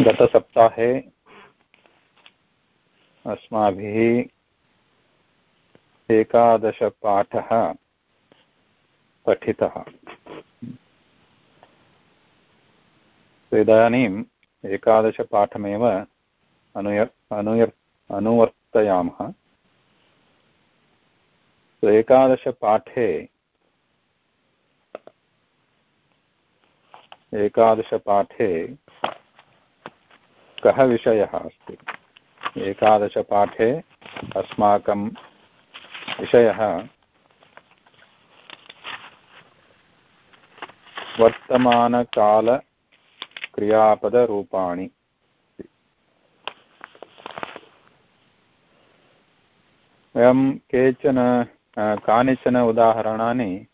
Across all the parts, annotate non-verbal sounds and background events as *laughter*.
गतसप्ताहे अस्माभिः एकादशपाठः पठितः। इदानीम् एकादशपाठमेव अनुय अनुय अनुवर्तयामः। एकादशपाठे एकादशपाठे कः विषयः अस्ति? एकादशपाठे अस्माकं विषयः वर्तमानकालक्रियापदरूपाणि। वयं केचन कानिचन उदाहरणानि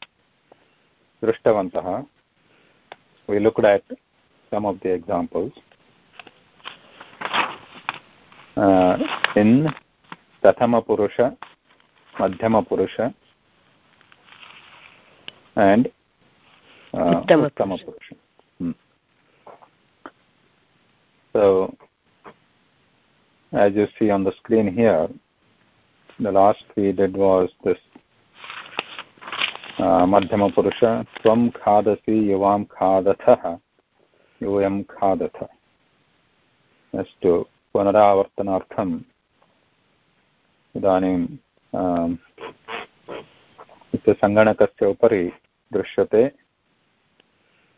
दृष्टवन्तः. We looked at some of the examples. uh, in Purusha, Madhyama Purusha, and uh, Uttama Purusha. Hmm. So, as you see on the screen here, the last we did was this मध्यमपुरुष त्वं खादसि युवां खादथः यूयं खादथ अस्तु पुनरावर्तनार्थम् इदानीं सङ्गणकस्य उपरि दृश्यते।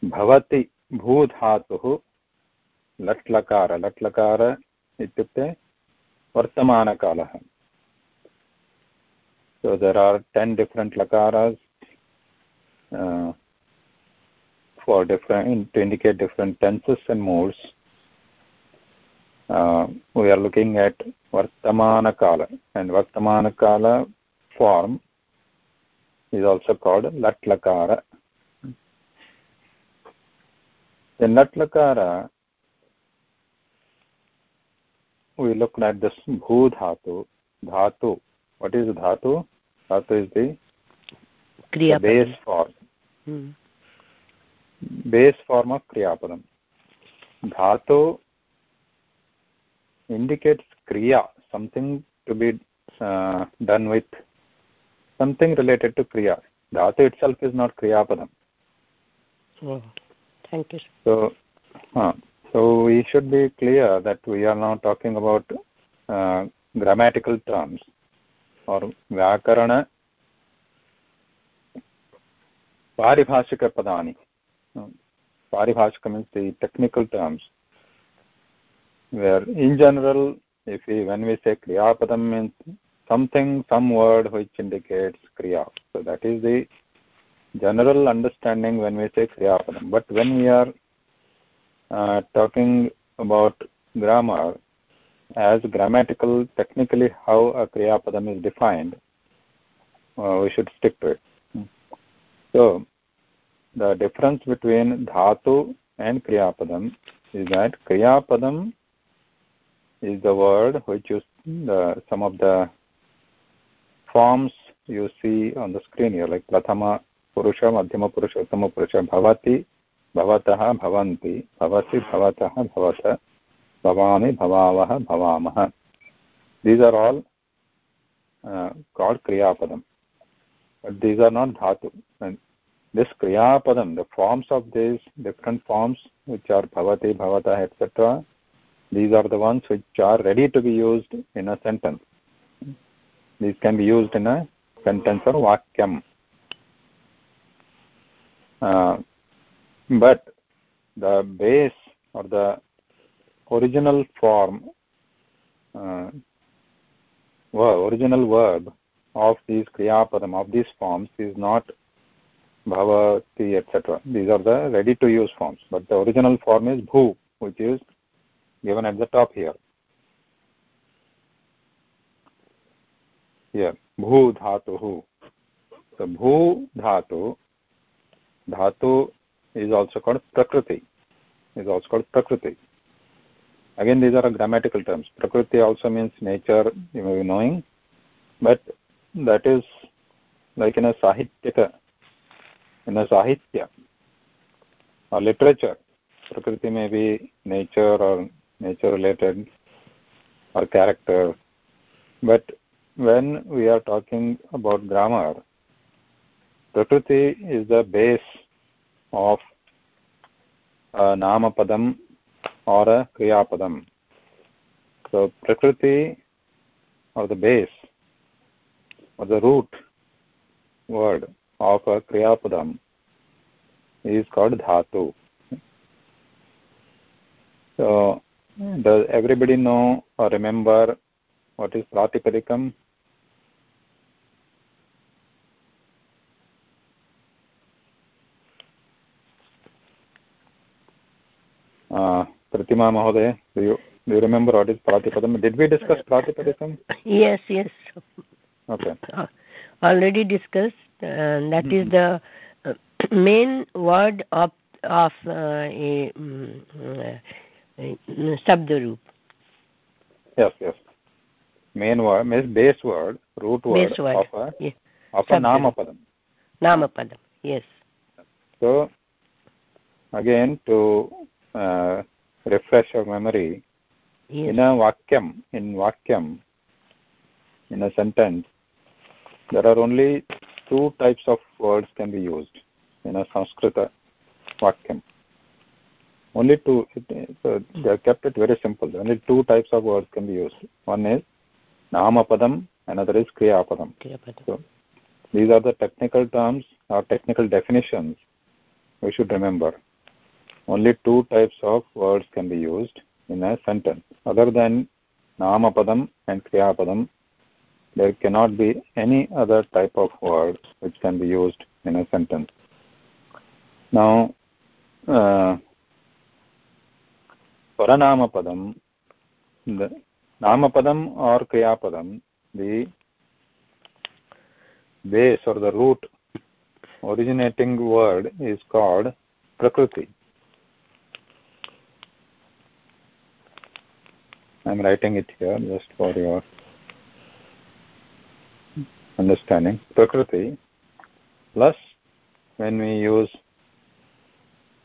भवति भूधातुः लट्लकार लट्लकार इत्युक्ते वर्तमानकालः। So there are ten different लकारास् for different to indicate different tenses and moods Uh, we are looking at Vartamana Kala and Vartamana Kala form is also called Latlakara. In Latlakara, we looked at this Bhu Dhatu. Dhatu. What is Dhatu? Dhatu is the the base form hmm. base form of kriyapadam dhatu indicates kriya something to be uh, done with something related to kriya. Dhatu itself is not kriyapadam. Oh, thank you so uh, so we should be clear that we are now talking about uh, grammatical terms or vyakarana paribhashika padani. paribhashika means the technical terms where in general if we when we say kriya padam means something some word which indicates kriya. So that is the general understanding when we say kriya padam but when we are uh, talking about grammar as grammatical technically how a kriya padam is defined uh, we should stick to it. So the difference between dhatu and kriyapadam is that kriyapadam is the word which is the, some of the forms you see on the screen here, like prathama purusha, madhyama purusha, uttama purusha, bhavati, bhavatah, bhavanti, bhavasi, bhavatah, bhavata, bhavami, bhavavah, bhavamah. These are all uh, called kriyapadam. But these are not dhatu. And this kriya padam the forms of these different forms which are bhavati bhavata etc these are the ones which are ready to be used in a sentence these can be used in a sentence or vakyam uh, but the base or the original form uh, original verb of these kriya padam of these forms is not bhavati, etc. These are the ready-to-use forms. But the original form is bhu, which is given at the top here. Here, bhu dhatuhu. So bhu dhatu, dhatu is also called prakriti. Is also called prakriti. Again, these are grammatical terms. Prakriti also means nature, you may be knowing, but that is like in a sahityaka in a sahitya or literature prakriti may be nature or nature related or character. But when we are talking about grammar, Prakriti is the base of a Namapadam or a Kriyapadam. So Prakriti or the base or the root word of a Kriyapadam is called Dhatu. So does everybody know or remember what is Pratipadikam? Uh, Pratima Mahoday, do you, do you remember what is Pratipadam? Did we discuss Pratipadikam? Yes, yes. Okay. Uh, already discussed. Uh, that is Mhm. the uh, *clears throat* main word of of uh, a uh, Yes, yes. Main word means base word, root word, Base word. of a Yeah. of a Namapadam. Namapadam. Yes. So again to uh, refresh your memory, Yes. in a vakyam, in vakyam, in a sentence, there are only two types of words can be used in a Sanskrita vakyam. Only two. So they have kept it very simple. Only two types of words can be used. One is Namapadam, another is Kriyapadam. Kriyapadam. These are the technical terms or technical definitions we should remember. Only two types of words can be used in a sentence. Other than Namapadam and Kriyapadam, there cannot be any other type of word which can be used in a sentence. Now, uh, Paranamapadam, the Namapadam or Kriyapadam, the base or the root originating word is called Prakriti. I'm writing it here just for your understanding. Prakriti plus when we use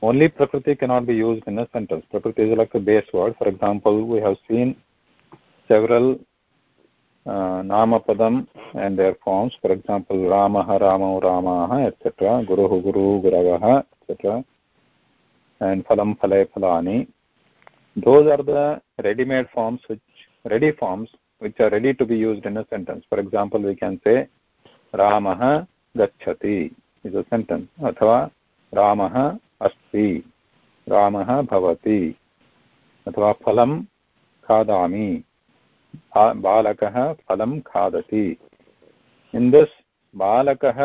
only Prakriti cannot be used in a sentence. Prakriti is like a base word. For example, we have seen several uh, Namapadam and their forms. For example, Ramaha, Ramau, Ramaha, etc. Guruhu, Guru, Guravaha, etc. And Phalam, Phale, Phalani. Those are the ready-made forms, which ready forms, which are ready to be used in a sentence. For example, we can say Ramaha gacchati is a sentence. Athava Ramaha अस्ति। रामः भवति। अथवा फलं खादामि। बालकः फलं खादति। In this बालकः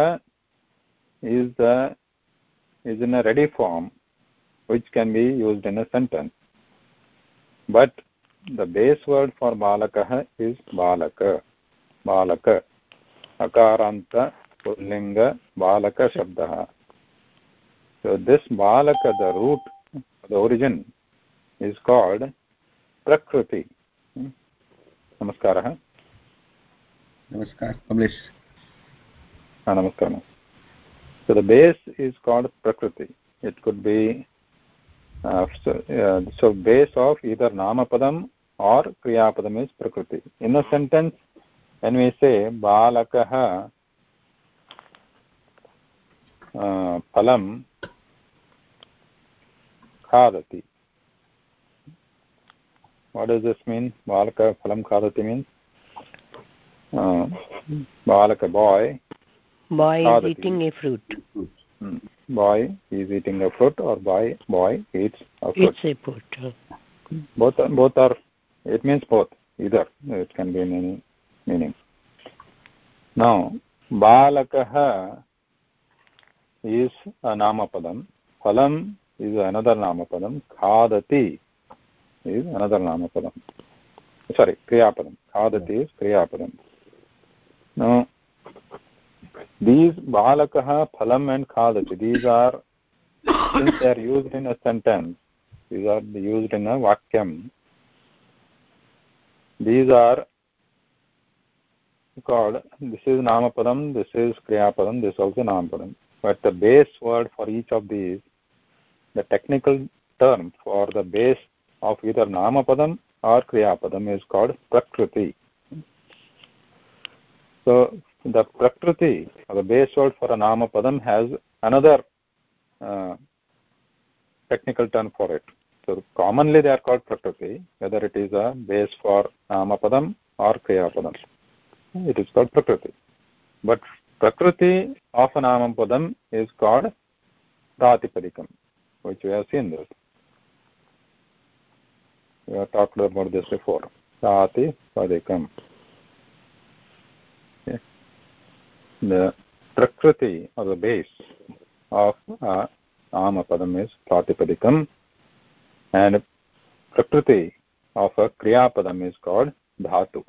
is the is in a ready form which can be used in a sentence but the base word for बालकः इस् बालक बालक। अकारान्त so this balaka the root the origin is called prakriti नमस्कारः Namaskar. Publish. Ah, namaskaram. So the base is called Prakriti. It could be uh, so, uh, so base of either Namapadam or Kriyapadam is Prakriti. In a sentence, when we say Balakaha uh, Phalam Khadati. What does this mean? Balaka Phalam Khadati means? Uh, Balaka boy Boy is eating a fruit. Hmm. Boy is eating a fruit or boy boy eats a fruit. It's a fruit. Both are, both are it means both. Either it can be in any meaning. Now balakah is a namapadam. Phalam is another namapadam. Khadati is another namapadam. Sorry, kriyapadam. Khadati is kriyapadam. Now these balakah, phalam and khadati, these are since they are used in a sentence, these are used in a vakyam. These are called, this is namapadam, this is kriyapadam, this is also namapadam. But the base word for each of these, the technical term for the base of either Namapadam or Kriyapadam is called Prakriti. So the Prakriti, the base word for a Namapadam, has another uh, technical term for it. So commonly they are called Prakriti, whether it is a base for Namapadam or Kriyapadam. It is called Prakriti. But Prakriti of a Namapadam is called Pratipadikam, which we have seen this. We have talked about this before. Pratipadikam. Okay. The Prakriti or the base of a Namapadam is Pratipadikam and Prakriti of a Kriyapadam is called Dhatu.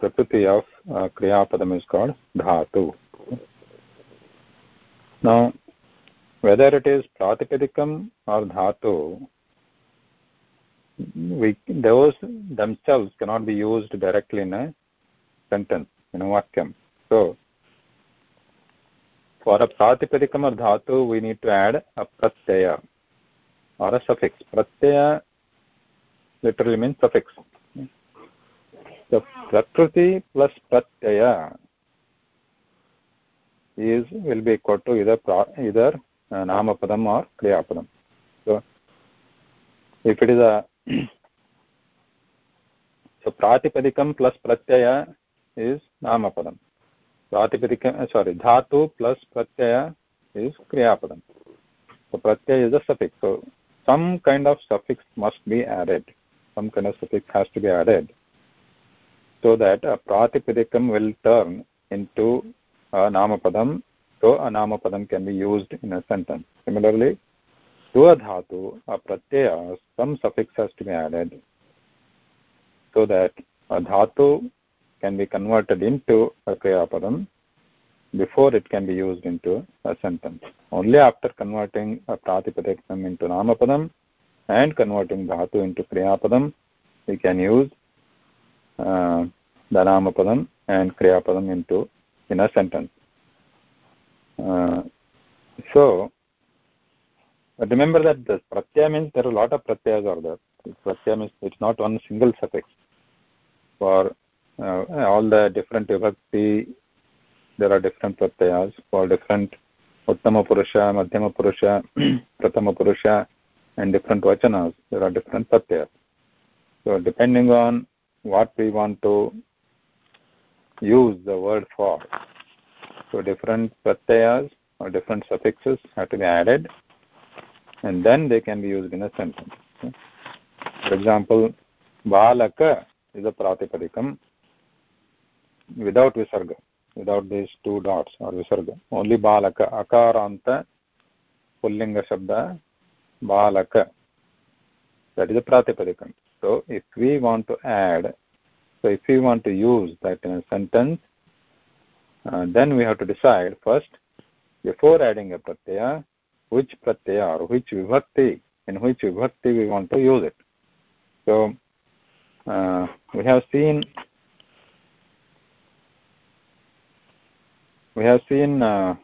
Prakriti of uh, Kriyapadam is called Dhatu. Now, whether it is Pratipadikam or Dhatu, we, those themselves cannot be used directly in a sentence, in a vakyam. So, for a Pratipadikam or Dhatu, we need to add a Pratyaya or a suffix. Pratyaya literally means suffix. The Prakriti plus Pratyaya is will be equal to either either uh, Namapadam or Kriyapadam. So if it is a so Pratipadikam plus Pratyaya is Namapadam. Pratipadikam uh, sorry Dhatu plus Pratyaya is Kriyapadam. So Pratyaya is a suffix. So some kind of suffix must be added. Some kind of suffix has to be added so that a Pratipadikam will turn into a Namapadam, so a Namapadam can be used in a sentence. Similarly, to a Dhatu, a Pratyaya, some suffix has to be added so that a Dhatu can be converted into a Kriyapadam before it can be used into a sentence. Only after converting a Pratipadikam into Namapadam and converting Dhatu into Kriyapadam, we can use uh, the Namapadam and Kriyapadam into in a sentence. Uh, so, but remember that the pratyaya means there are a lot of pratyayas are there. Pratyaya means it's not one single suffix. For uh, all the different vibhakti, there are different pratyayas for different Uttama Purusha, Madhyama Purusha, *clears throat* Pratama Purusha, and different vachanas. There are different pratyayas. So depending on what we want to use the word for. So different pratyayas or different suffixes have to be added and then they can be used in a sentence. For example, balaka is a pratipadikam without visarga, without these two dots or visarga. Only balaka, akaranta, pullinga shabda, balaka. That is a pratipadikam. So if we want to add, so if we want to use that in a sentence, uh, then we have to decide first, before adding a pratyaya, which pratyaya or which vibhakti, in which vibhakti we want to use it. So uh, we have seen we have seen uh,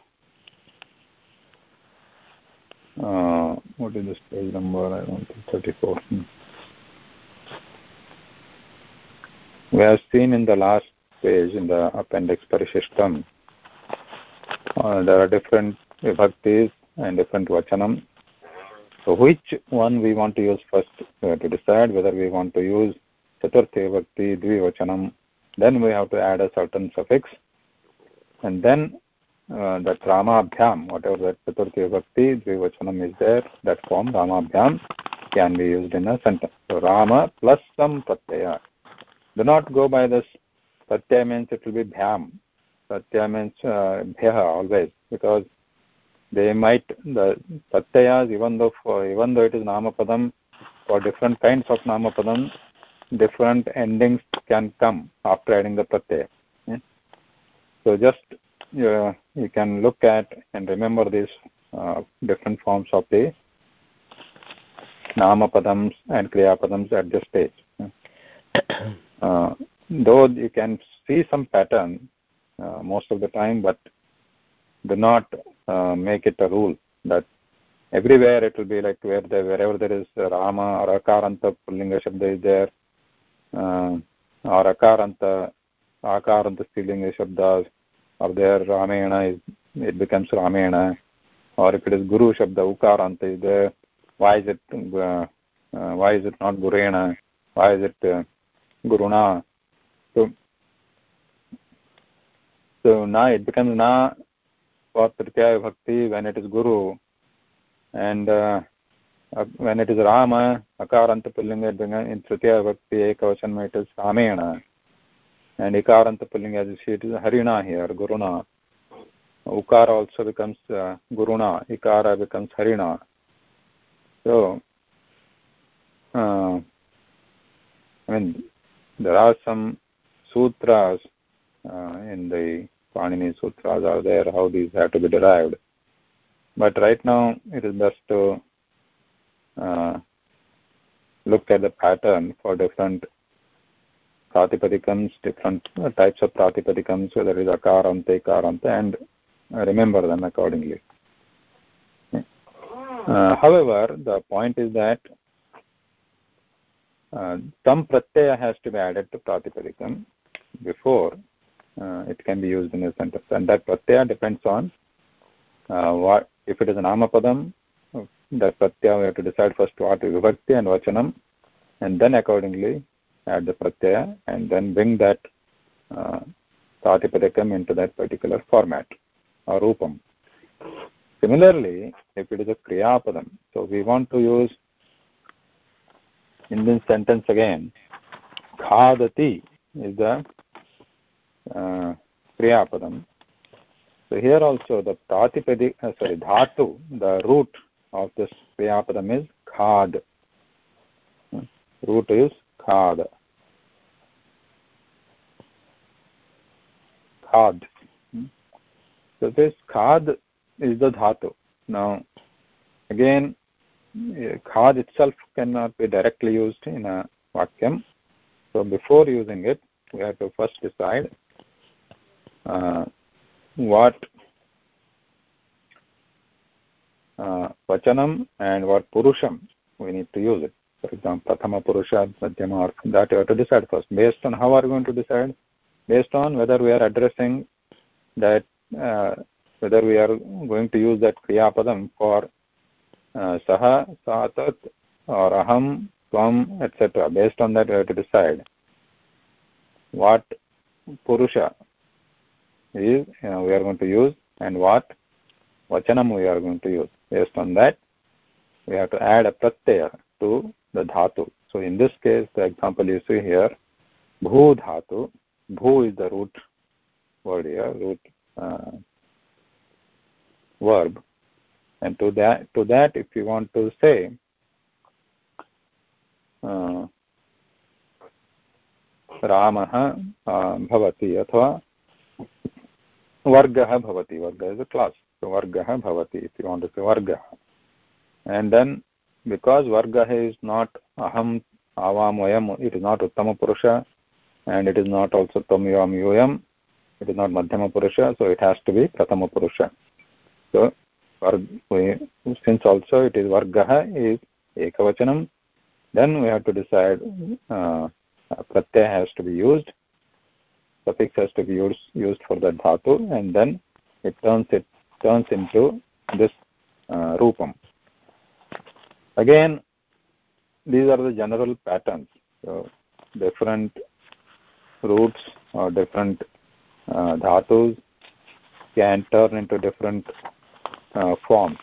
uh, what is this page number? I don't think 34. Hmm. We have seen in the last page in the appendix Parishishtam, uh, there are different vibhaktis and different vachanam. So which one we want to use first? We have to decide whether we want to use Chaturthi vibhakti, Dvivachanam. Then we have to add a certain suffix. And then uh, that Ramabhyam, whatever that Chaturthi vibhakti, Dvivachanam is there, that form Rama Ramabhyam can be used in a sentence. So Rama plus some pratyaya do not go by this pratyaya means it will be bhyam pratyaya means uh, always because they might the pratyayas even though for, even though it is namapadam for different kinds of namapadam different endings can come after adding the pratyaya yeah? so just uh, you can look at and remember these uh, different forms of the namapadams and kriyā kriyapadams at this stage yeah? *coughs* Uh, though you can see some pattern uh, most of the time, but do not uh, make it a rule that everywhere it will be like where there, wherever there is Rama or Akaranta Pullinga Shabda is there, uh, or Akaranta, Akaranta Strilinga Shabdas are there, Ramayana is, it becomes Ramayana, or if it is Guru Shabda, Ukaranta is there, why is it, uh, uh, why is it not Gurena, why is it uh, Guruna? So, so now it becomes Na for Tritya Bhakti when it is Guru, and uh, when it is Rama, Akaranta Pullinga in Tritiya Bhakti Ekavachan it is Ramena. And Ikaranta Pullinga as you see it is Harina here, Guruna. Ukara also becomes uh, Guruna, Ikara becomes Harina. So, uh, I mean, there are some sutras uh, in the Panini Sutras are there, how these have to be derived. But right now, it is best to uh, look at the pattern for different pratipadikams, different types of pratipadikams, whether it is akaranta, karanta, and remember them accordingly. Uh, however, the point is that uh, some pratyaya has to be added to pratipadikam before uh, it can be used in a sentence. And that pratyaya depends on uh, what if it is an amapadam, that pratyaya we have to decide first what is vibhakti and vachanam, and then accordingly add the pratyaya and then bring that uh, pratipadikam into that particular format or rupam. Similarly, if it is a kriya kriyapadam, so we want to use in this sentence again, khadati is the uh, kriyapadam so here also the pratipadi, uh, sorry, dhatu, the root of this kriyapadam is khad. Root is khad. Khad. So this khad is the dhatu. Now, again, khad itself cannot be directly used in a vakyam. So before using it, we have to first decide uh, what uh, vachanam and what purusham we need to use it. For example, prathama purusha, madhyama, that you have to decide first. Based on how are we going to decide? Based on whether we are addressing that, uh, whether we are going to use that kriya padam for सह सा तत् or अहं त्वम् etcetera based on that to decide what पुरुष is we are going to use and what वचनं we are going to use based on that we have to add a Pratyaya to the धातु so in this case the example is here भू धातु भू is the root word here root verb And to that, to that, if you want to say, uh, रामः भवति अथवा वर्गः भवति वर्ग इस् अ क्लास् वर्गः भवति इति वाण्ट् टु वर्गः and then because vargah is not aham avam vayam it is not uttama purusha and it is not also tam yam yuyam it is not madhyama purusha so it has to be prathama purusha so since also it is vargaha is ekavachanam then we have to decide uh, pratyaya has to be used suffix has to be used, used for the dhatu and then it turns it turns into this uh, rupam. Again, these are the general patterns. So different roots or different uh, dhatus can turn into different forms.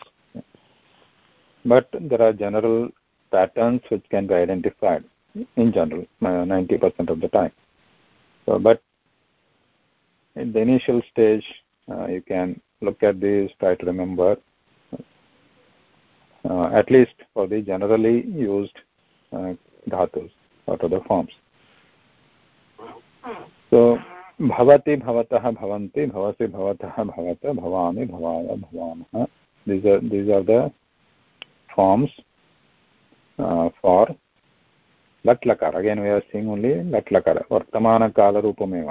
But there are general patterns which can be identified in general, 90% uh, of the time. So, but in the initial stage, uh, you can look at these, try to remember, uh, at least for the generally used uh, dhatus, what the forms. So, भवति भवतः भवन्ति भवति भवतः भवत भवामि भवाय भवामः these are these are the forms for लट्लकार again we are seeing only लट्लकार वर्तमानकालरूपमेव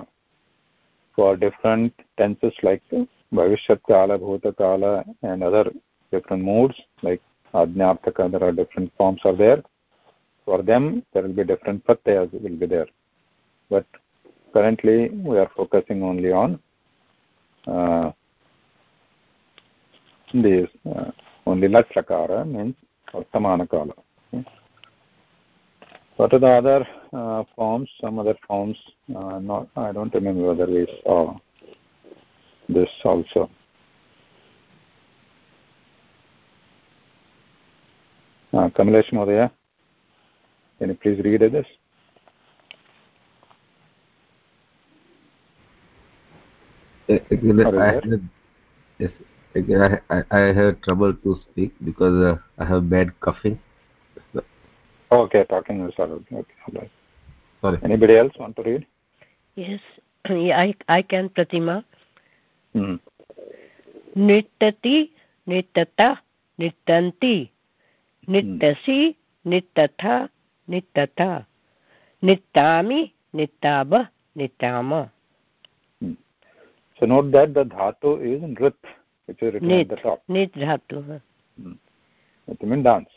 फार् डिफ्रेण्ट् टेन्सस् लैक् भविष्यत्काल भूतकाल and other different moods like आज्ञार्थक there are different forms are there for them there will be different for will be there but currently, we are focusing only on uh, these uh, only lat lakara means vartamana kala. Okay. What are the other uh, forms? Some other forms. Uh, not I don't remember whether we saw this also. Uh, Kamalesh Modaya, can you please read this? I yes, I, I, have trouble to speak because uh, I have bad coughing. So. Okay, talking is all okay. okay all right. Sorry. Anybody else want to read? Yes, *clears throat* yeah, I, I can, Pratima. Mm. Nittati, nittata, nittanti, hmm. nittasi, nittata, nittata, nittami, nittaba, nittama. So note that the dhatu is nrit, which is written Nit. at the top. निट् धातुः It means dance.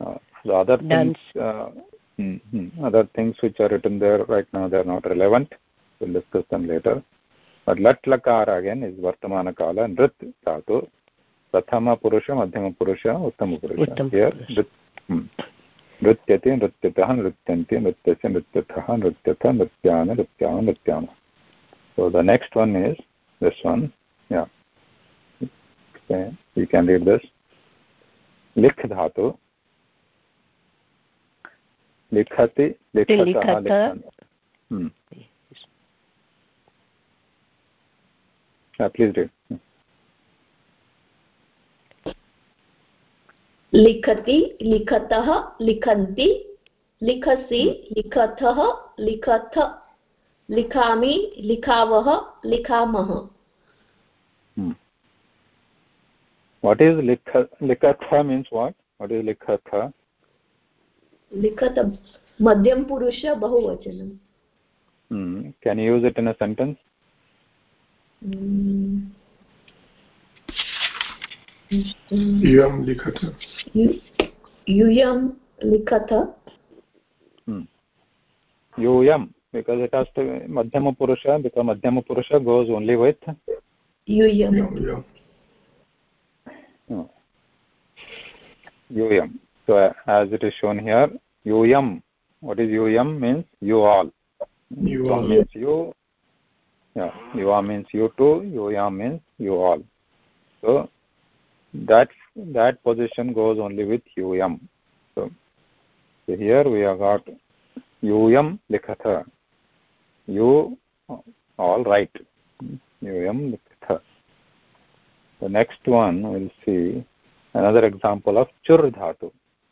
Uh, the other Dance. things, uh, hmm, hmm, other things which are written there right now, they are not relevant. We'll discuss them later. But lat lakara again is vartamana kala, nrit dhatu, prathama purusha, madhyama purusha, uttama purusha. Uttama Here, nrit, hmm. नृत्यति नृत्यतः नृत्यन्ति नृत्यस्य नृत्यतः नृत्यथ नृत्यान नृत्याम नृत्याम so the next one is this one yeah okay. you can read this likh dhatu likhati likhatah लिखत likhan hmm. yeah please read Hmm. लिखति लिखतः लिखन्ति लिखसि लिखथः लिखथ लिखामि लिखावः लिखामः Hmm. what is likha likatha means what what is likhatha लिखत मध्यम पुरुष बहुवचनम् hmm. can you use it in a sentence Mm. इयं लिखत यु- यूयं Hmm. Yuyam, because it has to madhyama purusha because madhyama purusha goes only with yuyam. Yuyam. Oh. So uh, as it is shown here yuyam. What is yuyam means? You all. You all means you. Yeah. You means you too yuyam means you all. So that that position goes only with yum so, so here we have got yum likatha. You all right यूयं लिखित the next one will see another example of चुर् धातु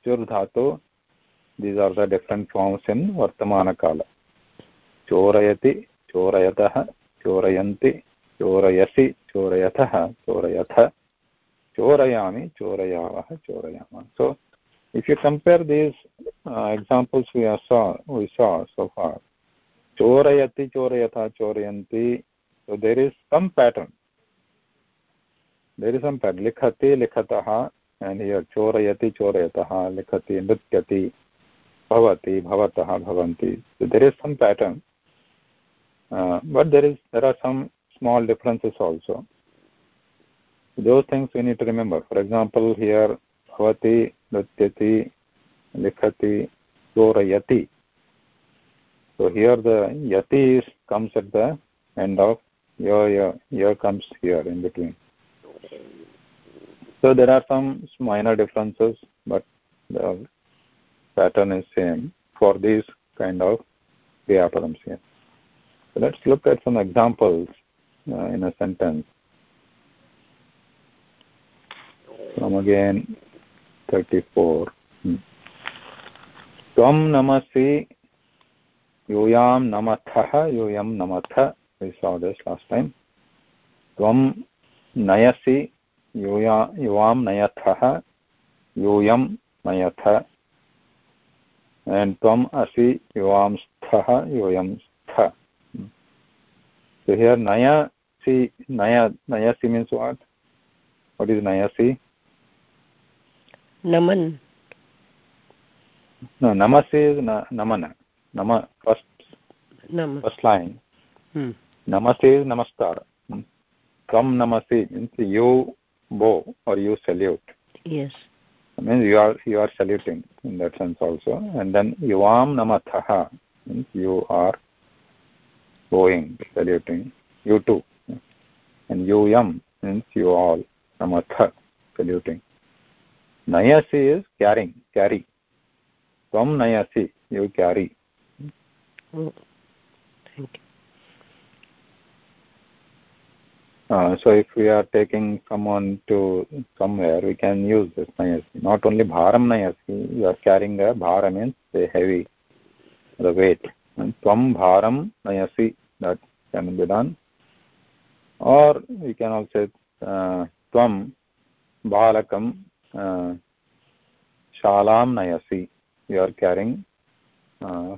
चुर् धातु these are the different forms in वर्तमानकाल चोरयति चोरयतः चोरयन्ति चोरयसि चोरयतः चोरयथ चोरयामि चोरयावः चोरयामः so if you compare these examples we saw we saw so far चोरयति चोर यथा चोरयन्ति। So there is some pattern there is some pattern लिखति, लिखतः चोरयति, चोरयतः, लिखति, नृत्यति, भवति, भवतः, भवन्ति। There is some pattern but there is there are some small differences also those things we need to remember for example here भवति नृत्यति लिखति चोरयति So here the yati is, comes at the end of your your your comes here in between. So there are some minor differences, but the pattern is same for these kind of kriyapadams here. So let's look at some examples uh, in a sentence. From again 34. Hmm. Namasi यूयां नमथः यूयं नमथ this last time त्वं नयसि यूया युवां नयथः यूयं नयथ त्वम् असि युवां स्थः यूयं स्थ so here nayasi naya nayasi means what what is nayasi naman no namas is na, namana nama first nam first line. Hmm. namaste is namaskar. Tvam namasi means you bow or you salute. Yes. Means you are you are saluting in that sense also. And then yuvam namatha means you are bowing saluting. You too. And yam means you all namatha saluting. Nayasi is carrying carry. Tvam nayasi you carry. Thank you Uh, so if we are taking someone to somewhere, we can use this nayasi. Not only bharam nayasi, you are carrying a bhara means the heavy, the weight. And tvam bharam nayasi, that can be done. Or we can also uh, tvam balakam uh, shalam nayasi. You are carrying, uh,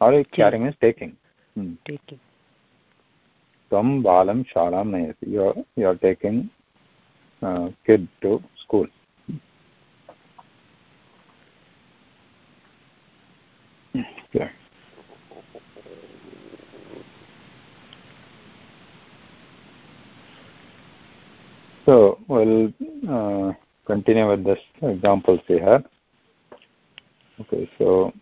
or carrying means taking. Hmm. Taking. Tvam balam shalam. You are, you are taking uh, kid to school. Yeah. So we'll uh, continue with this examples have Okay, so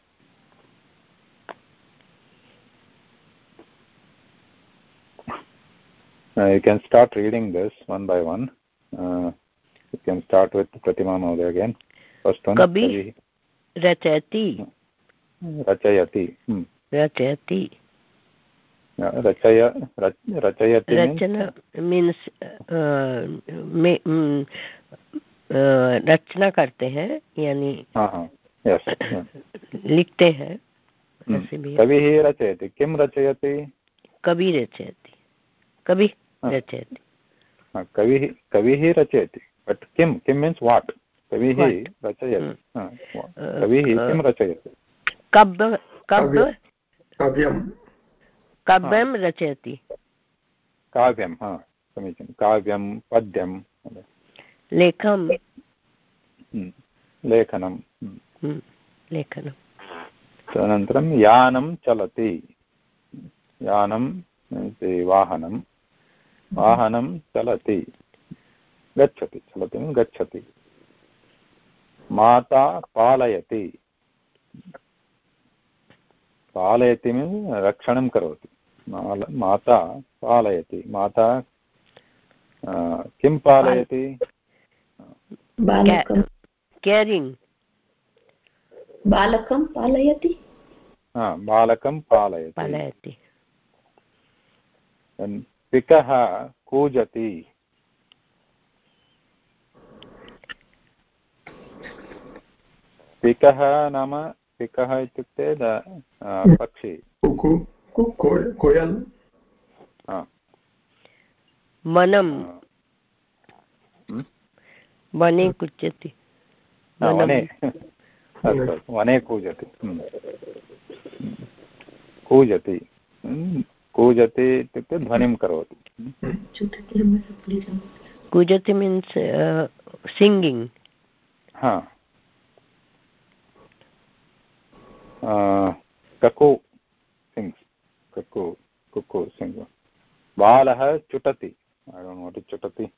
Uh, you can start reading this one by one. Uh, you can start with Pratima Mahoday again. First one. Kabi rachayati. Rachayati. Hmm. Rachayati. Yeah, rachaya, rach, rachayati Rachana means, uh, me, um, uh, रचना करते हैं यानी हाँ हाँ yes लिखते हैं कविः रचयति किं रचयति कवि रचयति कवि रचयति। कविः कविः रचयति। बट् किं किं मीन्स् वाट् कविः रचयति। कविः किं रचयति? कब्ब कब्ब काव्यं काव्यं रचयति। काव्यं हा समीचीनं। काव्यं पद्यं लेखं। लेखनं। लेखनं। तदनन्तरं यानं चलति। यानं वाहनं। वाहनं चलति। गच्छति चलति गच्छति। माता पालयति। पालयति मीन्स् रक्षणं करोति। माता पालयति। माता किं पालयति? केरिङ्ग् बालकं पालयति। बालकं पालयति। पालयति। पिकः कूजति। पिकः नाम पिकः इत्युक्ते पक्षी। कोयल् वनं। वने कुज्यति वने। वने। कूजति। कूजति। कूजति इत्युक्ते ध्वनिं करोति। कूजति मीन्स् सिङ्गिङ्ग् हा। ककु सिङ्ग्स् ककु कुकु सिङ्ग् बालः चुटति। चुटति।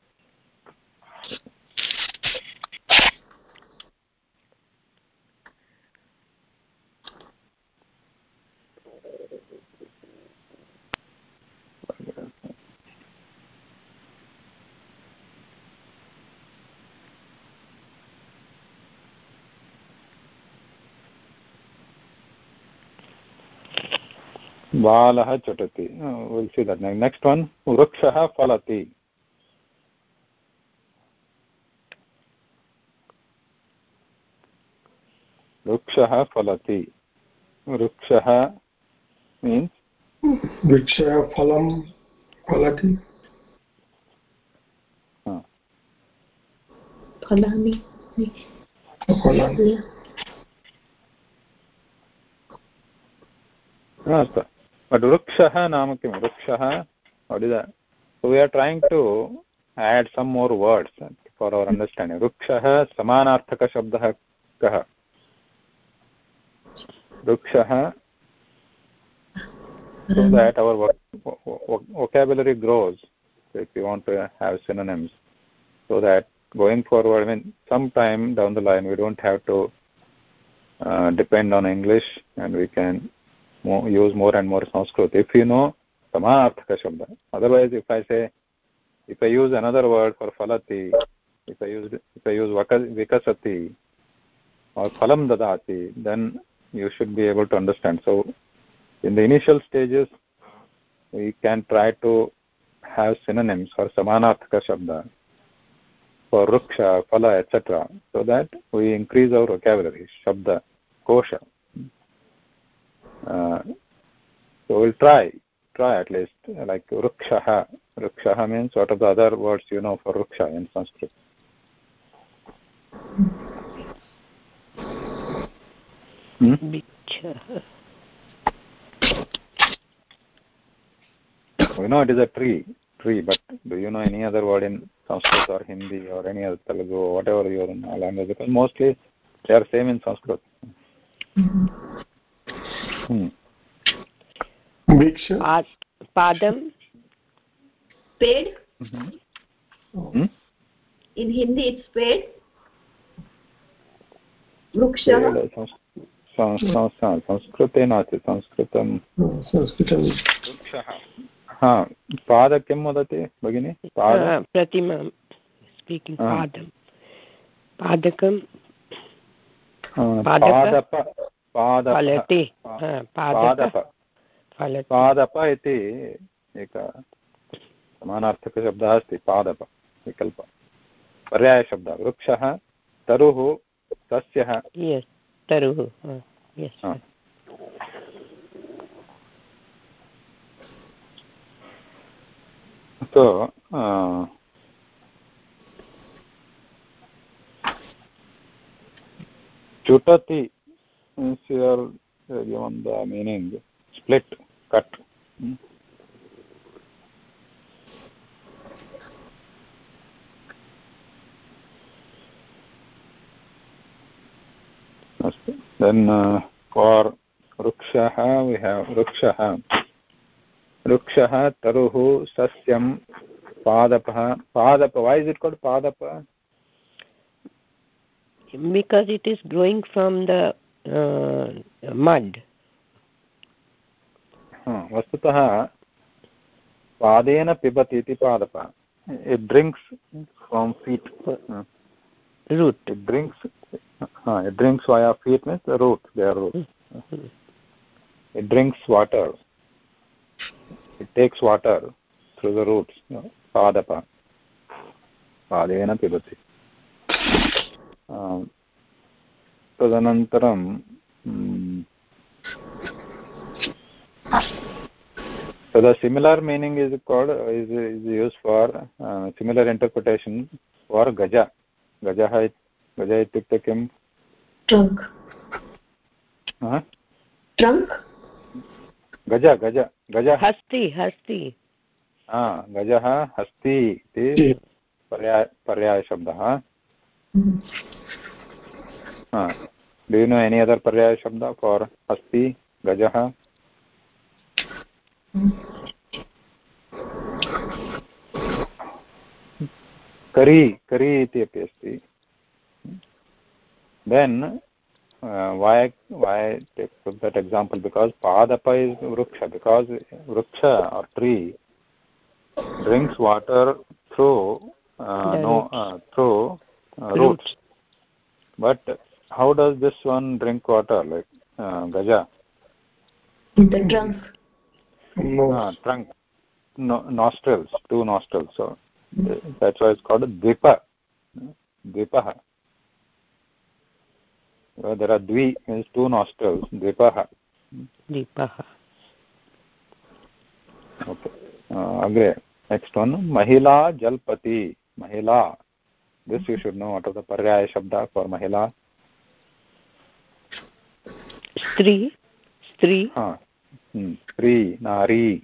बालः चटति। नेक्स्ट् वन् वृक्षः फलति। वृक्षः फलति। वृक्षः मीन्स् वृक्षः फलं फलति। अस्तु but rukshaha naam kim rukshaha what is that? So we are trying to add some more words for our understanding. Rukshaha samanarthaka shabdah kah. Rukshaha so that our vocabulary grows if we want to have synonyms. So that going forward i mean sometime down the line we don't have to uh, depend on english and we can mo- use more and more sanskrit. If you know samarthaka shabda otherwise if i say if i use another word for falati if i use if i use vikasati or phalam dadati then you should be able to understand. So in the initial stages we can try to have synonyms for samanarthaka shabda for ruksha phala etc so that we increase our vocabulary. Shabda kosha uh, so we'll try try at least like rukshaha. Rukshaha means what are the other words you know for ruksha in sanskrit? Hmm? We know it is a tree tree but do you know any other word in sanskrit or hindi or any other telugu or whatever your language? Because mostly they are same in sanskrit. Hmm. वृक्ष पादम। पेड। Hmm. In Hindi it's पेड। वृक्ष। संस्कृते नास्ति संस्कृतं संस्कृतं पाद किं वदति भगिनि? पाद? प्रतिमा स्पीकिङ्ग् पादं। पादकं? पादप पादप इति एक समानार्थकशब्दः अस्ति पादप विकल्प। पर्यायशब्दः वृक्षः तरुः सस्यः। Yes, Taruhu. Uh, means you are given the meaning split, cut. Hmm? Then uh, for Rukshaha, we have Rukshaha. Rukshaha, Taruhu, Sasyam, Padapa. Padapa, why is it called Padapa? Because it is growing from the mud वस्तुतः पादेन पिबति इति पादपः. Drinks from feet root drinks drinks by of feet means root drinks water it takes water through the roots पादप पादेन पिबति तदनन्तरं तदा similar meaning is called is is use for similar interpretation for गज गजः गज इत्युक्ते किं ट्रङ्क् ट्रङ्क् गज गज गज हस्ति हस्ति हा गजः हस्ति इति पर्याय पर्यायशब्दः डू नो एनी अदर पर्याय शब्द फॉर अस्ति गजः करी करी इति अपि अस्ति then by by that example because पादप इस् वृक्ष बिकास् वृक्ष are tree drinks water through no through roots but how does this one drink water like uh, gaja? The trunk. no uh, trunk. No, nostrils two nostrils so that's why it's called a dvipa. Dvipah well, there are dvi means two nostrils dvipah Deepaha. okay. Uh, agre next one. Mahila jalpati. Mahila. This you should know what is the paryaya shabda for mahila Ha hmm. स्त्री नारी.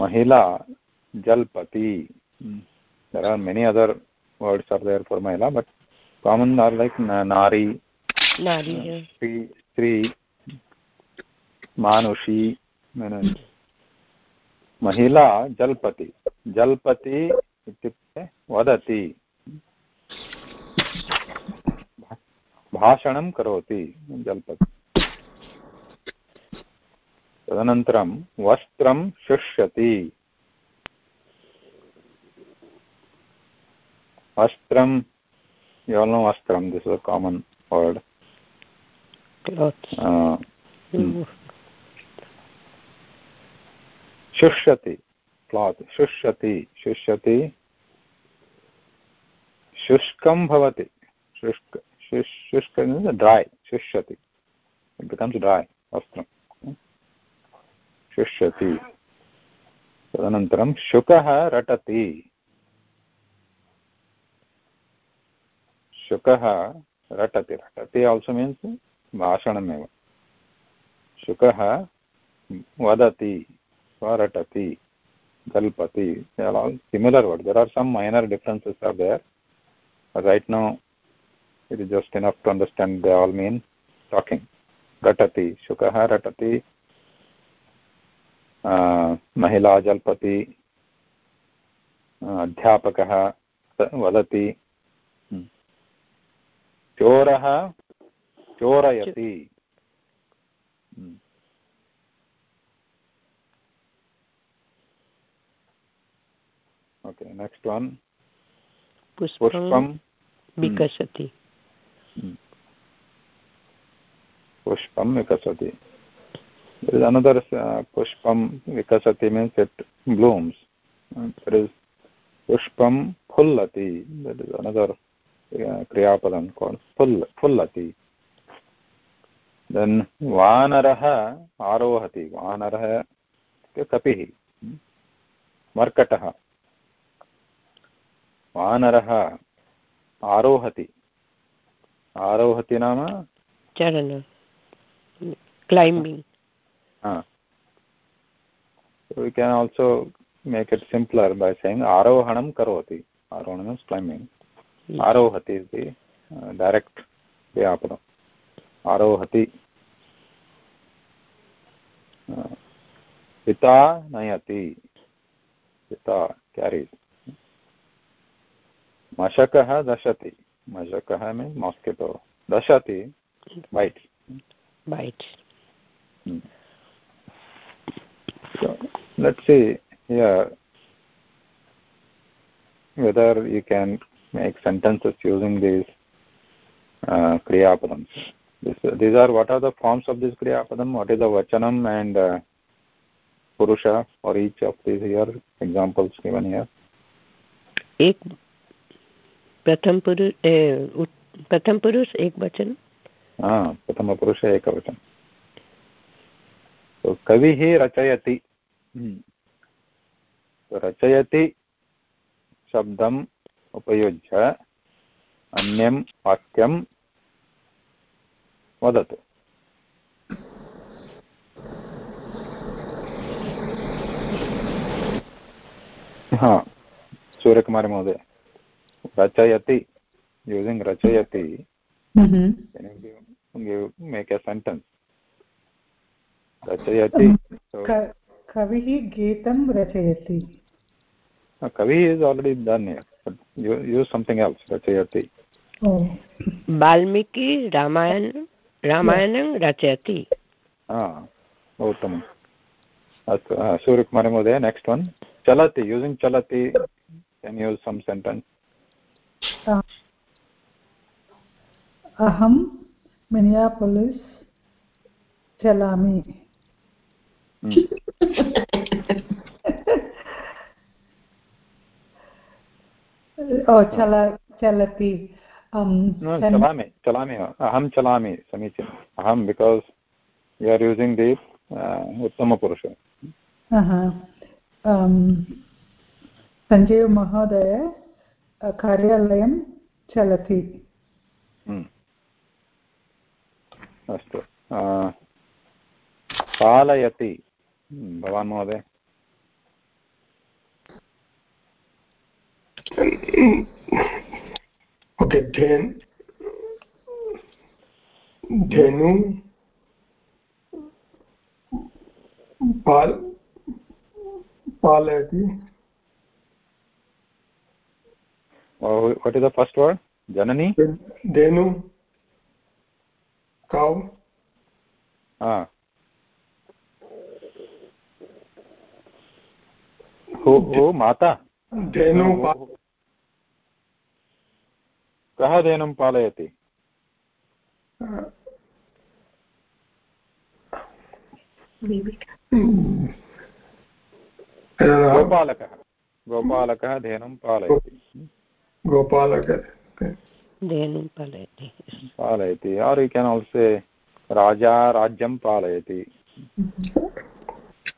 महिला jalpati mm. there are many other words are there for mahila but common are like nari nari स्त्री स्त्री मानुषी महिला जल्पति जल्पति इत्युक्ते वदति भाषणं करोति जल्पति। तदनन्तरं वस्त्रं शुष्यति। वस्त्रं you वस्त्रं दिस् अ कामन् वर्ड् शुष्यति क्लात् शुष्यति शुष्यति। शुष्कं भवति शुष्क शुष्क ड्रै शुष्यति। इट् बिकम्स् ड्रै वस्त्रं। शुष्यति। तदनन्तरं शुकः रटति। शुकः रटति। रटति आल्सो मीन्स् भाषणमेव। शुकः वदति रटति कल्पति similar word there are some minor differences are there right now it is just enough to understand they all mean talking रटति शुकः रटति महिला जल्पति अध्यापकः वदति चोरः चोरयति ओके नेक्स्ट् वन् पुष्पं विकसति पुष्पं विकसति। अनदर् पुष्पं विकसति मीन्स् इट् ब्लूम्स् पुष्पं फुल्लति। अनदर् क्रियापदं फुल् फुल्लति। देन् वानरः आरोहति। वानरः कपिः। मर्कटः। वानरः आरोहति। आरोहति नाम चरण climbing we can also make it simpler by saying arohanam karoti arohanam is climbing आरोहति इति डैरेक्ट् क्रियापदम् आरोहति पिता नयति पिता केरीस् मशकः दशति मशकः means mosquito दशति bites bites So let's see here whether you can make sentences using these uh, kriyapadams. This, these are what are the forms of this kriyapadam? What is the vachanam and uh, purusha for each of these here examples given here? एक प्रथम पुरुष प्रथम पुरुष एक वचन। हाँ प्रथम पुरुष एक वचन। तो कवि ही रचयति। तो रचयति शब्दं उपयुज्य अन्यं वाक्यं वदतु। हा सूर्यकुमारमहोदय रचयति यूसिङ्ग् रचयति मेक् ए सेण्टेन्स् रचयति कविः गीतं रचयति. कविः is already done use something else rachayati oh. valmiki ramayan ramayanam rachayati ah उत्तमम्. अस्तु सूर्यकुमारमहोदय नेक्स्ट् वन् चलति यूसिङ्ग् चलति केन् यूस् सम् सेण्टेन्स् अहं मिनियापोलिस् चलामि। ओ चल चलति। चलामि चलामि अहं चलामि समीचीनम् अहं because you are using the उत्तमपुरुष Sanjeev महोदय। कार्यालयं चलति। अस्तु। पालयति। भवान् महोदय। ओके धेन। धेनु। पाल पालयति Oh, what is the first word? Janani? Dhenu cow Ah. Who, who? माता धेनु कः धेनुं पालयति गोपालकः गोपालकः धेनुं पालयति गोपालक धेनुं पालयति पालयति आर् यु केन् आल्सो राजा राज्यं पालयति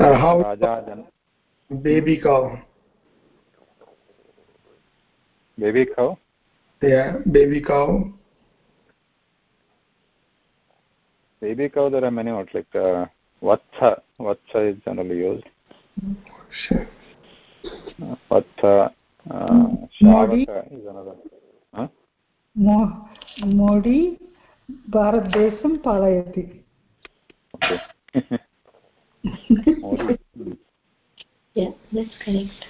Uh, how राजा जन baby cow baby yeah baby cow baby cow there are many words like uh, vatsa vatsa is generally used Sure. uh, vatsa uh, okay Modi. Hmm. Yeah, that's correct.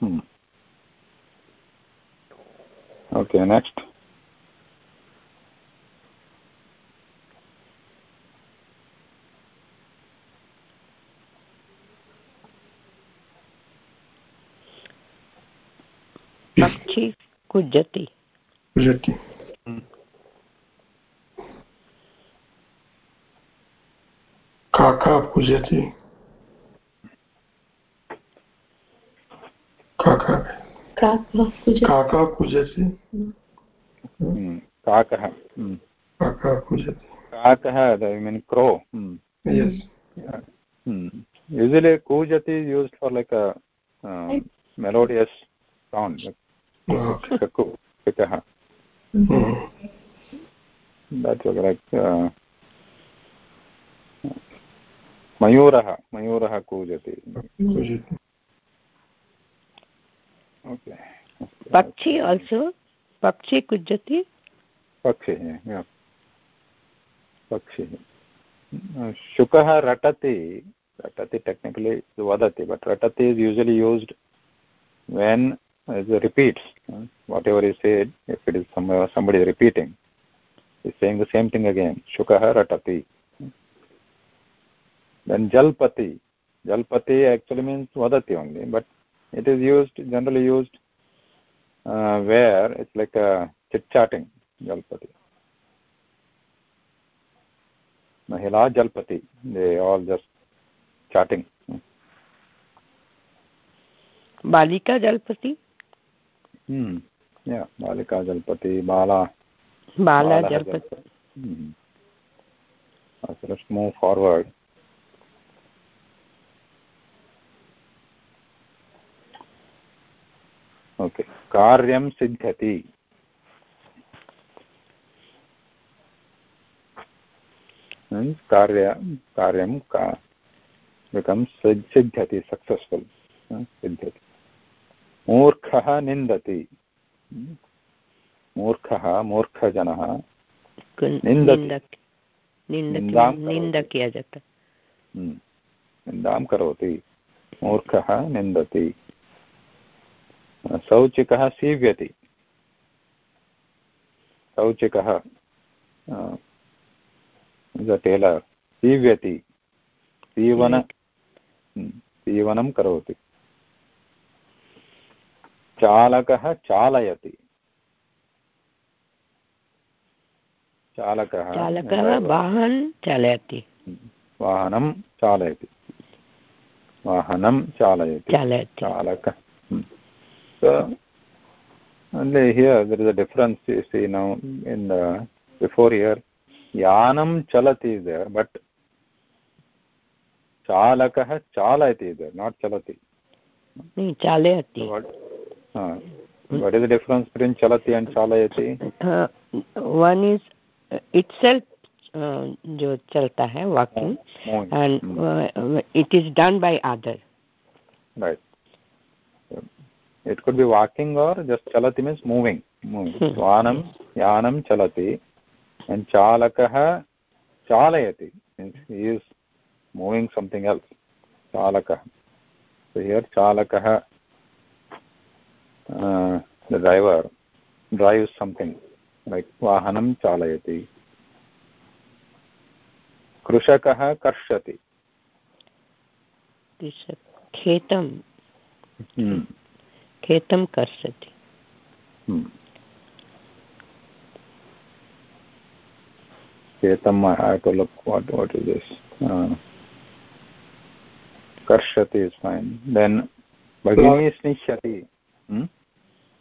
Hmm. okay next पक्षी कुजति काका कुजति काका कुजति काकः काका कुजति काकः I mean crow yes usually कूजति used for like a melodious sound like इतः मयूरः मयूरः कूजति पक्षी आल्सो पक्षी कुजति पक्षिः पक्षिः शुकः रटति रटति टेक्निकलि वदति but रटति is usually used when it repeats uh, whatever is said if it is some, uh, somebody repeating is saying the same thing again shukah ratati then jalpati jalpati actually means vadati only but it is used generally used uh, where it's like a chit chatting jalpati mahila jalpati they all just chatting बालिका जलपति Hmm jalpati bala बाला Bala जलपति Hmm. Okay, let's move forward. Okay, कार्यं सिद्ध्यति कार्य कार्यं का becomes सिद्ध्यति successful सिद्ध्यति मूर्खः निन्दति। मूर्खः मूर्खजनः निन्दक निन्दां करोति। हम्म, मूर्खः निन्दति। शौचिकः सीव्यति। शौचिकः टेलर्। सीव्यति। सीवन हम्म, सीवनं करोति। चालकः चालयति चालकः चालकः वाहन चालयति वाहनं चालयति वाहनं चालयति चालयति चालक Hmm. only here there is a difference you see now in the before here yanam chalati is there but chalakah chalayati is there not chalati नहीं चालयति so what uh, is the difference between chalati and chalayati one is itself uh, जो चलता है walking Moving. and Hmm. uh, it is done by other right it could be walking or just chalati means moving moving Hmm. yanam chalati and chalakah chalayati means he is moving something else chalakah so here chalakah uh, the driver drives something like vahanam chalayati कृषकः कर्षति खेतं Hmm. खेतं कर्षति Hmm. Ketam, I have to look what what is this. Uh, Karshati is fine. Then Bhagini Snishyati. Hmm?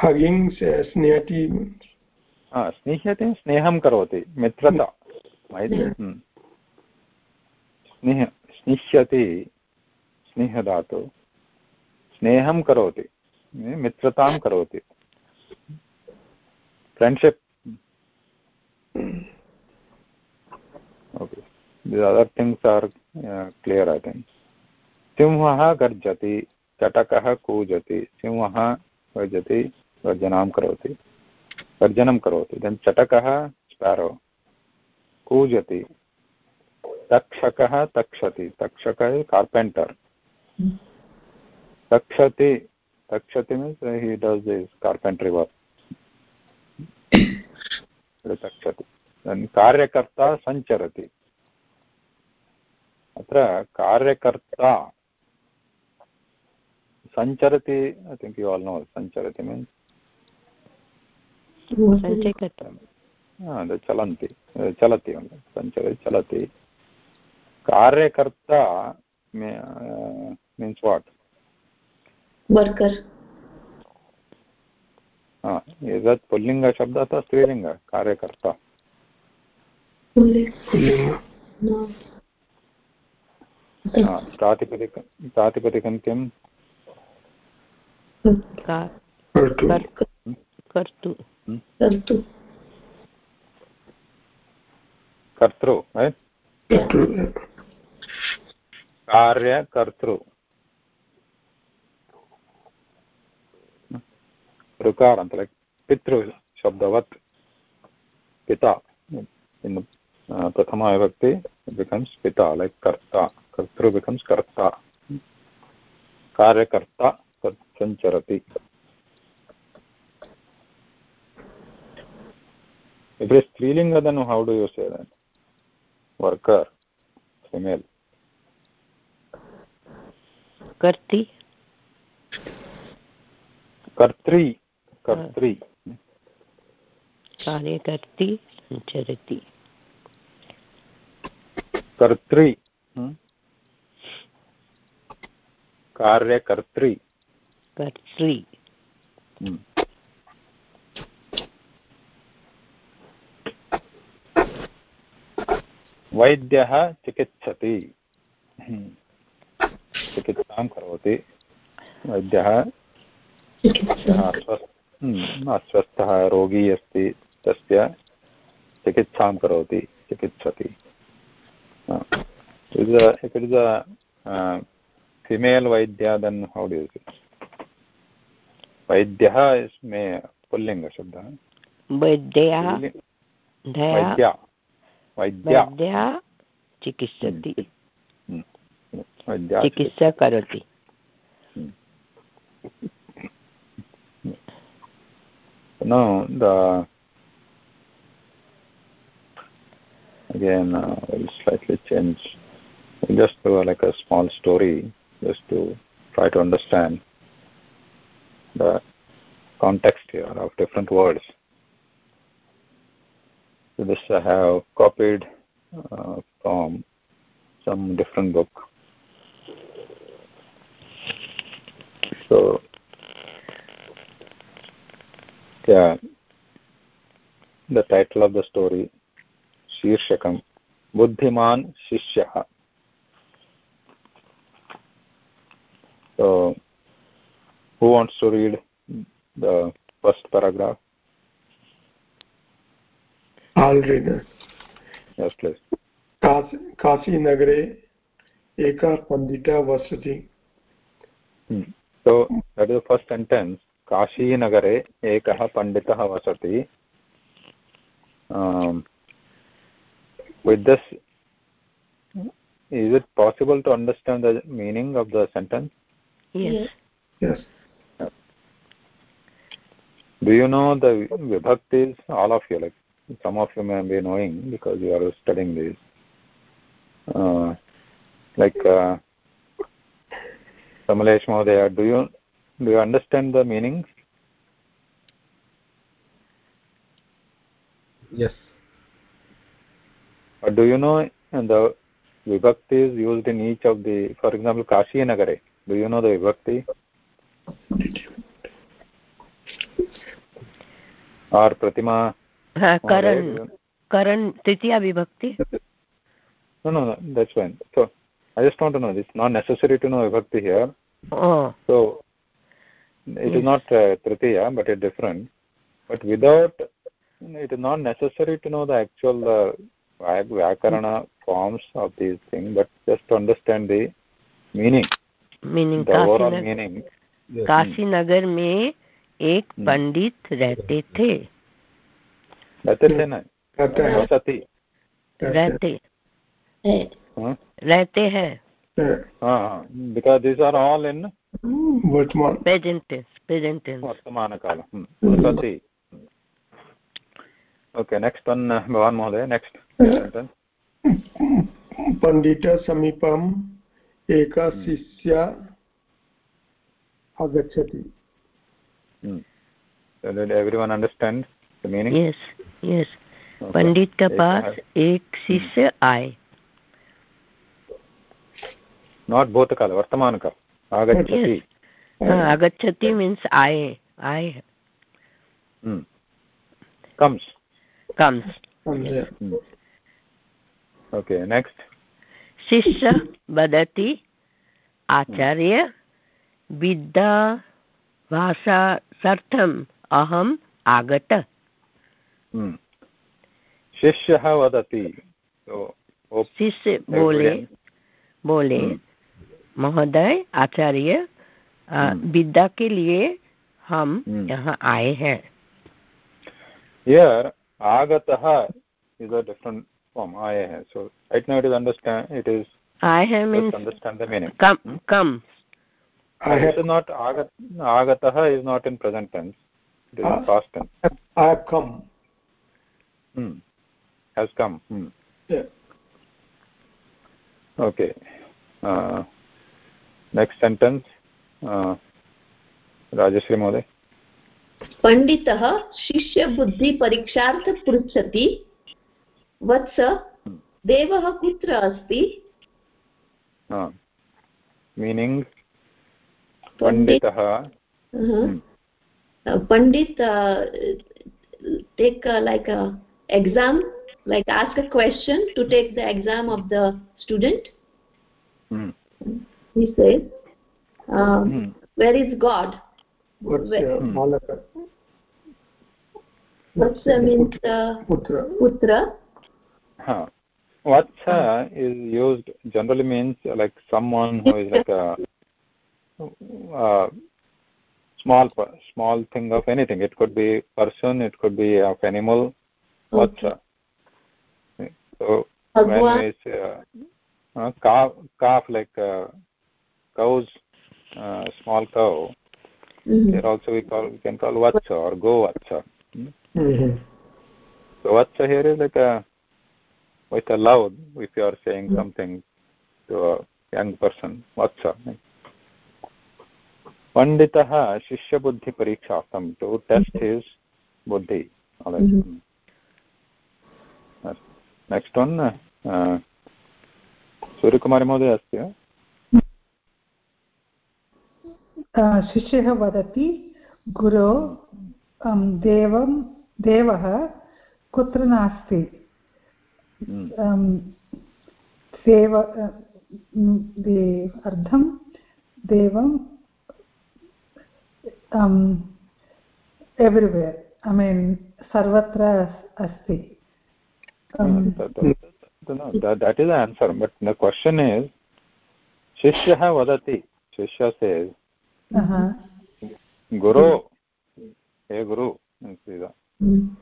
हगिङ्ग् स्नेहति स्नेह्यते स्नेहं करोति मित्रता स्नेह स्निह्यति स्नेहदातु स्नेहं करोति मित्रतां करोति friendship other things are clear I think सिंहः गर्जति चटकः कूजति सिंहः भजति गर्जनां करोति। गर्जनं करोति। देन् चटकः स्पारो। कूजति। तक्षकः तक्षति। तक्षकः कार्पेण्टर् तक्षति। तक्षति means he does this carpentry work तक्षति। कार्यकर्ता सञ्चरति अत्र कार्यकर्ता सञ्चरति I think you all know सञ्चरति means सञ्चय कर्तुं हा, तद् चलन्ति चलति सञ्चरे चलति। कार्यकर्ता मीन्स् वाट् Worker. एतत् पुल्लिङ्गशब्दः अथवा स्त्रीलिङ्ग कार्यकर्ता। Pullinga. प्रातिपदिक प्रातिपदिकं किं का- Kartu. कर्- कर्तु। तन्तु कर्तृ कार्यकर्तृ पितृ। शब्दवत् पिता प्रथमा विभक्ति बिकम्स् पिता लैक् कर्ता। कर्तृ बिकम्स् कर्ता। कार्यकर्ता सञ्चरति। If it is strilinga then how do you say that worker female कर्ति कर्त्री कर्त्री कार्यकर्ति सञ्चरति कर्त्री हम्म? कार्यकर्त्री कर्त्री वैद्यः चिकित्सति। चिकित्सां करोति। वैद्यः अस्वस्थः हम्म, रोगी अस्ति तस्य चिकित्सां करोति चिकित्सति। फिमेल् uh, वैद्या देन् हौ डि वैद्यः पुल्लिङ्गशब्दः। वैद्यः। वैद्यः चिकित्सति vaidya चिकित्सा करोति no the again uh, we'll slightly change we'll just do like a small story just to try to understand the context here of different words So this I have copied uh, from some different book. So yeah, the title of the story, Shirshakam, Buddhiman Shishya. So who wants to read the first paragraph? आल्रेनर् काशीनगरे hmm. एकः पण्डितः वसति। First sentence काशीनगरे एकः पण्डितः वसति। With this is it possible to understand the meaning of the sentence Do you know the vibhaktis all of you like some of you may be knowing because you are studying this. Uh, like uh, Samalesh Mahodaya, do you do you understand the meanings? Yes. Or do you know the vibhakti is used in each of the for example kashi nagare. Do you know the vibhakti? Or pratima हाँ, करण no I just want know this no विभक्ति it is not तृतीय not necessary to know the व्याकरण forms of this thing but just understand the meaning meaning the overall meaning Kashi नगर में एक पंडित रहते थे. रहते थे। ना रहता रहते। है। हाँ। रहते हैं। हाँ। Because this are all in वर्तमान वर्तमानकाल वसति ओके नेक्स्ट वन भवान् महोदय नेक्स्ट पण्डितसमीपम् एकः शिष्य आगच्छति। did everyone understand the meaning? Yes yes पंडित के एक पास एक शिष्य आए नॉट भूतकाल वर्तमानकाल आगच्छति हाँ, आगच्छति मीन्स आए आए comes. Comes Hmm. okay next. शिष्य वदति आचार्य विद्या भाषार्थम् अहम् आगत. शिष्यः वदति शिष्य बोले बोले Hmm. महोदय आचार्य हम्म। विद्या के लिए हम हम्म। यहाँ आए हैं here आगतः is a different form आयः so right now it is understand it is आए हैं just means understand the meaning come Hmm? Come I have, is not आगत आगतः is not in present tense it is in Ah. past tense I have come. Hmm. has come hmm. Yeah. okay uh, next sentence uh, Rajshree महोदय पण्डितः शिष्यबुद्धिपरीक्षार्थ पृच्छति वत्स देवः कुत्र अस्ति uh, meaning Pandit पण्डितः Uh-huh. Uh, Pandit take like exam, like ask a question to take the exam of the student. hmm. He says, um, Hmm. "Where is God?" What's Where- uh, Malaka? What's uh, means uh, Putra. putra? Huh. Vatsa is used generally means like someone who is like a, uh small small thing of anything. It could be person, it could be of animal. Vatsa. When Bhagwan. uh, uh, calf, calf like uh, cows, uh, small cow. Mhm. Here also we call we can call vatsa or go vatsa. Mm-hmm. So vatsa here is like a with a loud if you are saying mm-hmm. something to a young person. Vatsa. पण्डितः शिष्यबुद्धिपरीक्षार्थं to test his बुद्धि next one Suryakumari महोदय अस्ति वा? शिष्यः वदति गुरो देवं देवः कुत्र नास्ति Hmm. अं, देव अर्थं एव्रिवेर् ऐ मीन् सर्वत्र अस्- अस्ति That- is the answer but the question is शिष्यः वदति शिष्य says अह, guru हे guru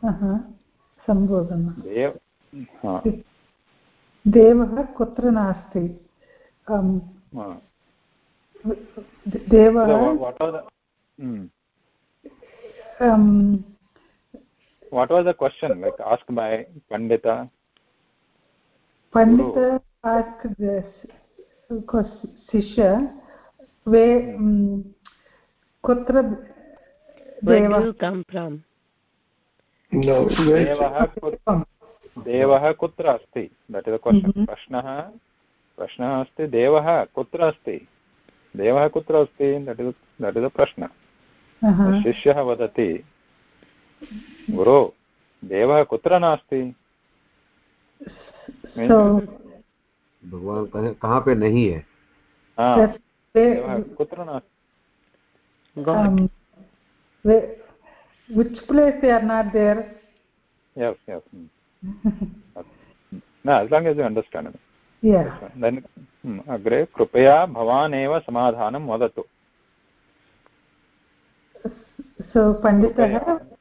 अह, सम्बोधन देव हा, देवः कुत्र नास्ति अं, हा. देवः what was the hmm. Um, the question like asked by pandita Pandita asked this because Sisha, where um, Kutra where Deva do you come from No, where देवः कुत्र देवः कुत्र अस्ति दट् इस् क्वशन् Mhm. प्रश्नः प्रश्नः अस्ति देवः कुत्र अस्ति देवः कुत्र अस्ति दट् इस् दट् इस् प्रश्न uh-huh. शिष्यः वदति गुरु देवः कुत्र नास्ति भगवान कहे पे नहीं है हा, कुत्र नास्ति um, which place they are not there yes yes no as long as you understand yeah then hmm, अग्रे कृपया भवान् एव समाधानं वदतु so Panditah कृपया um,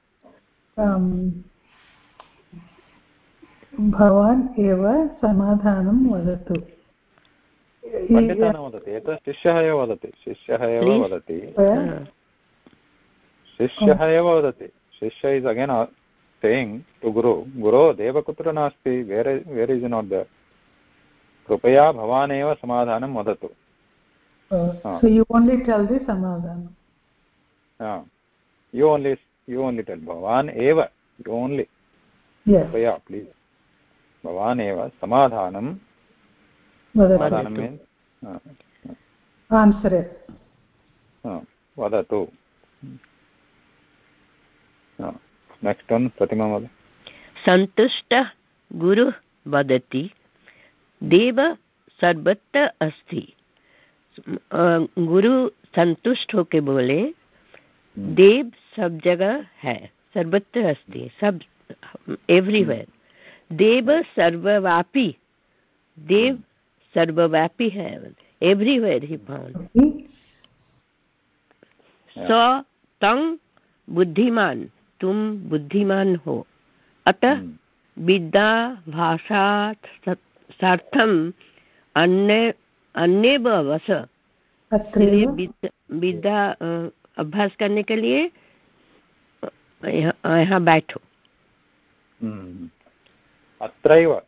भवान् एव समाधानं वदतु। शिष्यः एव वदति शिष्यः एव वदति। शिष्यः एव वदति। शिष्य इस् अगेन् सेयिङ्ग् टु गुरु गुरो देव कुत्र नास्ति where where is not there कृपया भवान् एव समाधानं वदतु। uh, so you only tell. The समाधानं यु ओन्लि टेल् भवान् एव यु ओन्लि yes कृपया प्लीस् भवान् एव समाधानं वदतु समाधानं मीन्स् answer it वदतु नेक्स्ट् वन् प्रतिमा वद सन्तुष्टः गुरुः वदति देव सर्वत्र अस्ति गुरु संतुष्ट होके बोले देव सब जगह है सर्वत्र अस्ति सब एवरीवेयर देव सर्वव्यापी देव सर्वव्यापी है एवरीवेयर ही फाउंड स तं बुद्धिमान तुम बुद्धिमान हो। अतः विद्या भाषा सार्थम अन्य अन्य वस विद्या अभ्यास करने के लिए यहाँ यहाँ बैठो. अत्रैव।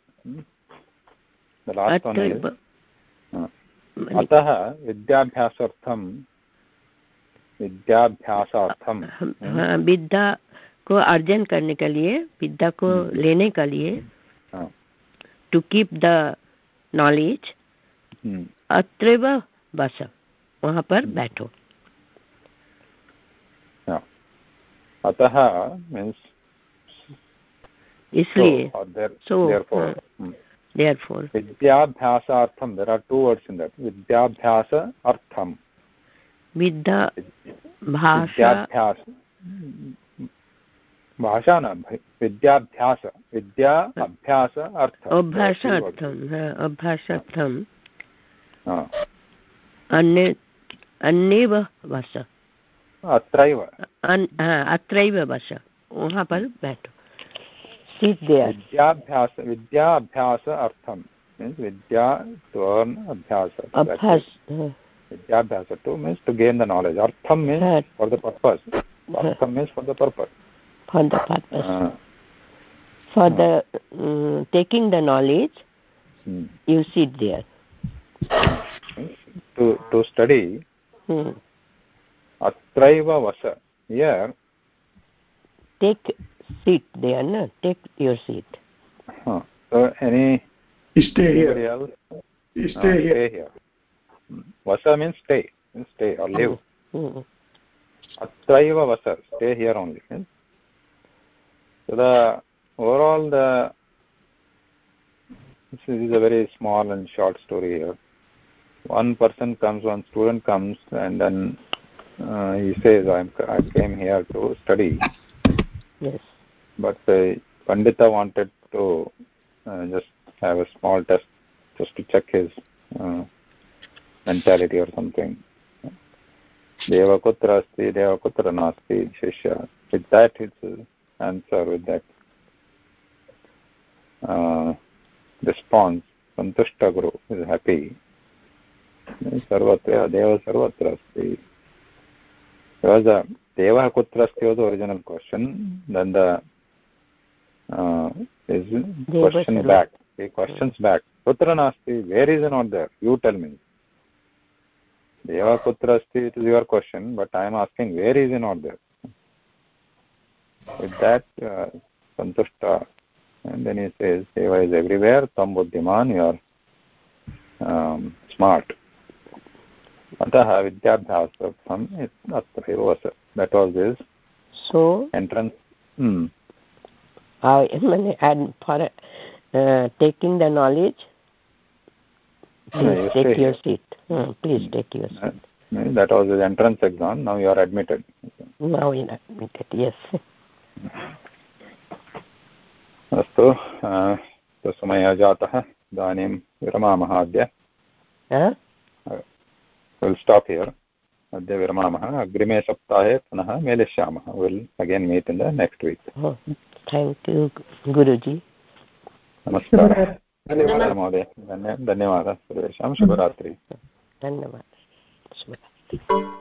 is, अतएव uh, अतः विद्याभ्यासार्थं विद्याभ्यासार्थं। हाँ, विद्या को अर्जन करने के लिए विद्या को हम्म। लेने के लिए हाँ। To keep the knowledge. अत्रैव बस। वहाँ पर बैठो अतः मीन्स् इसलिए or there, So, therefore uh, Hmm. Therefore विद्याभ्यासार्थं there are two words in that विद्याभ्यास अर्थं विद्याभ्यास भाषा न विद्याभ्यास विद्या अभ्यास अर्थ अभ्यासार्थं हाँ, अभ्यासार्थं। हा, अन्य अन्येव बस अत्रैव अन, हाँ, अत्रैव बस वहाँ पर बैठो सीट देयर विद्याभ्यास विद्या अभ्यास अर्थं मीन्स् विद्या टु अर्न् अभ्यास अभ्यास हाँ, विद्याभ्यास to means to gain the knowledge अर्थं मीन्स् हाँ, फार् द पर्पस् अर्थं means for the purpose for the purpose for the um, taking the knowledge you sit there to to study hmm. atraiva vasa here take seat there no take your seat. Huh. so any stay here. Stay ah, here. stay here. Vasa means stay. Stay or live. Mm, mm, mm. Vasa. Stay here only eh? so the overall the this is a very small and short story here. One person comes one student comes and then uh, he says, I'm, I came here to study. Yes. But uh, Pandita wanted to uh, just have a small test just to check his uh, mentality or something. देव कुत्र अस्ति देव कुत्र नास्ति शिष्य with that his answer with that uh, response santushta guru is happy सर्वत्र देव सर्वत्र अस्ति was a devah kutra asti was the original question then the uh, is question back he questions back kutra nasti where is not there you tell me deva kutra asti it is your question but i am asking where is not there with that uh, santushta and then he says deva is everywhere tam buddhiman you are um, smart अतः विद्याभ्यासार्थम् अत्र एव वस his so entrance hmm. uh, and for uh, taking the knowledge please no, take your seat uh, please hmm. take your seat that was his entrance exam now you are admitted now you are admitted yes अस्तु समयः जातः इदानीं विरमामः अद्य will stop here अद्य विरमामः अग्रिमे सप्ताहे पुनः मेलिष्यामः will again meet in the next week thank you guruji नमस्कारः धन्यवादः महोदय धन्यवादः सर्वेषां शुभरात्रिः धन्यवादः शुभरात्रिः